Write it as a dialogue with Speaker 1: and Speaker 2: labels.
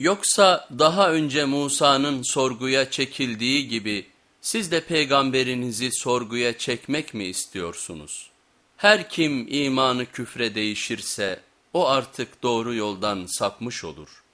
Speaker 1: Yoksa daha önce Musa'nın sorguya çekildiği gibi siz de peygamberinizi sorguya çekmek mi istiyorsunuz? Her kim imanı küfre değişirse o artık doğru yoldan sapmış olur.''